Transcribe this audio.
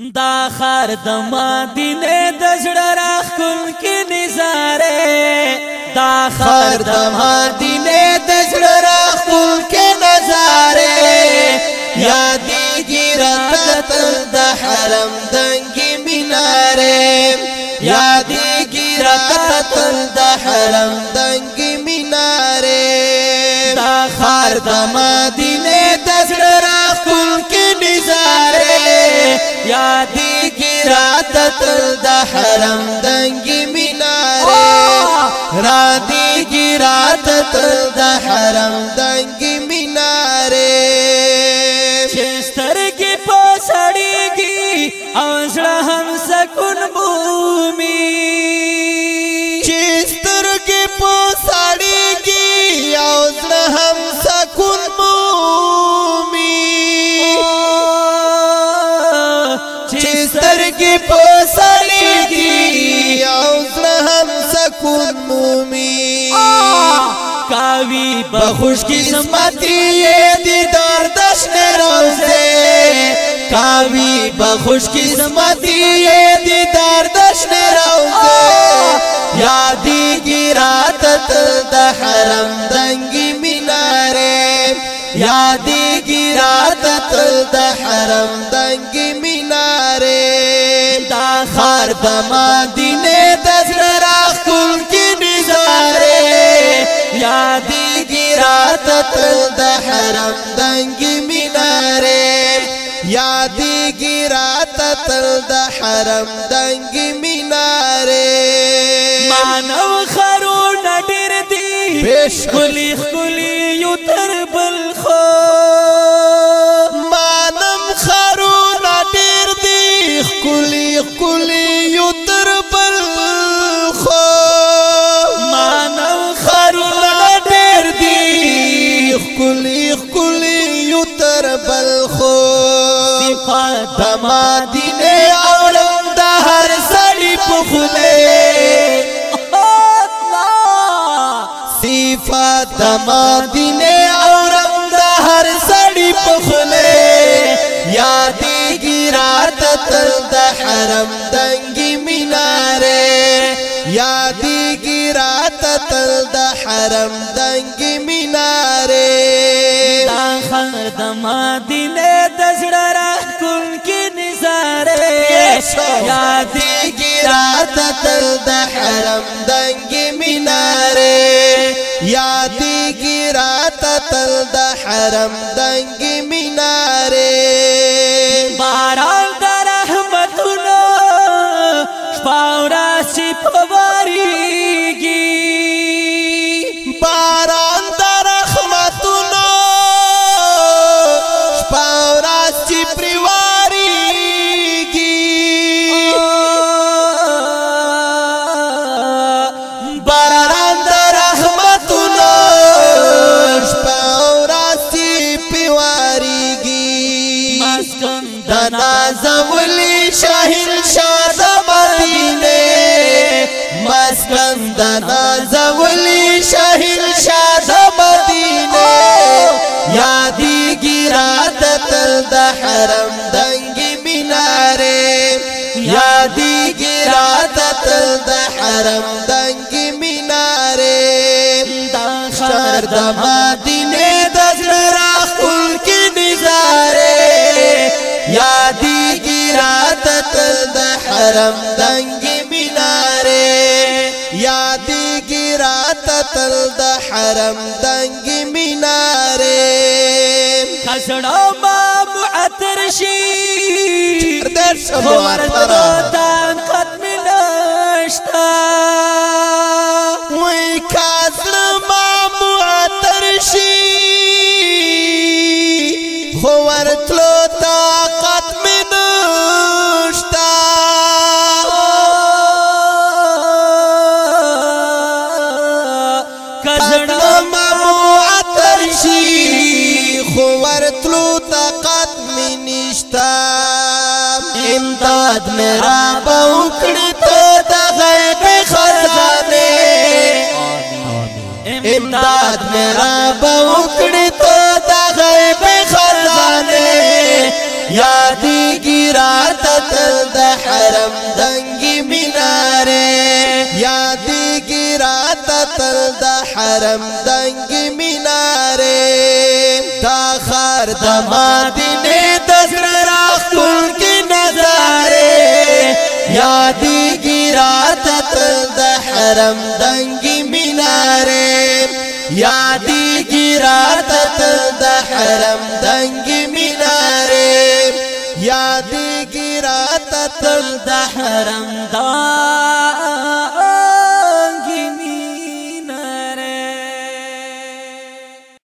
دا خار د مدینه د زړه راخون کې نزارې دا خار د مدینه د زړه راخون کې نظاره یادې ګرات د حرم دنګي میناره یادې ګرات د حرم دنګې مینارې دا خار د مدینه یادی کی رات تل د حرم دنګي مینارې رادی کی رات تل د حرم دنګي مینارې چستر کی پسړیږي او زړه هم سکون بومي بخوش قسمتی دی دردش نروزده کاوی بخوش قسمتی دی دردش نروزده یادی گیرات تل د حرم دنگی مناره یادی گیرات تل د حرم دنگی مناره دا خار د مدینه د زړه کول کی نزاره یادی تل د حرم دنګي مینارې یادې ګرات تل د حرم دنګي مینارې مانو خرو نډر دی بشکلی خلی یو تر بل دما دینه اورم د هر سړی په خوله صفات دما دینه اورم د هر سړی په خوله یادې ګرات تر د حرم دنګي میناره یادې ګرات تر د حرم دنګي میناره دا خر دما دینه د زړه یا دی گرات تر د حرم دنګ میناره یا دی گرات تر د حرم دنګ میناره باران در رحمتونو شپاورا سی پواری لرم دنګي مینارې یادې ګرات تل د حرم دنګي مینارې دا شهر د مدینه د زړه خپل کې نزارې یادې ګرات تل د حرم دنګي مینارې یادې ګرات تل د حرم دنګي مینارې خسړو ترشی خورد دو تا ختم نشتا وی کاسل ما ترشی خورد دو تا ختم نشتا کزڑا میرا باوکړی ته د غیب خزانه امداد میرا باوکړی ته د غیب خزانه یادی ګرات تل د حرم دنګي میناره یادی ګرات تل د حرم دنګي میناره دا خار د مدینه لرم دنگی مناره یادی گراتت د حرم دنگی مناره یادی گراتت د حرم دا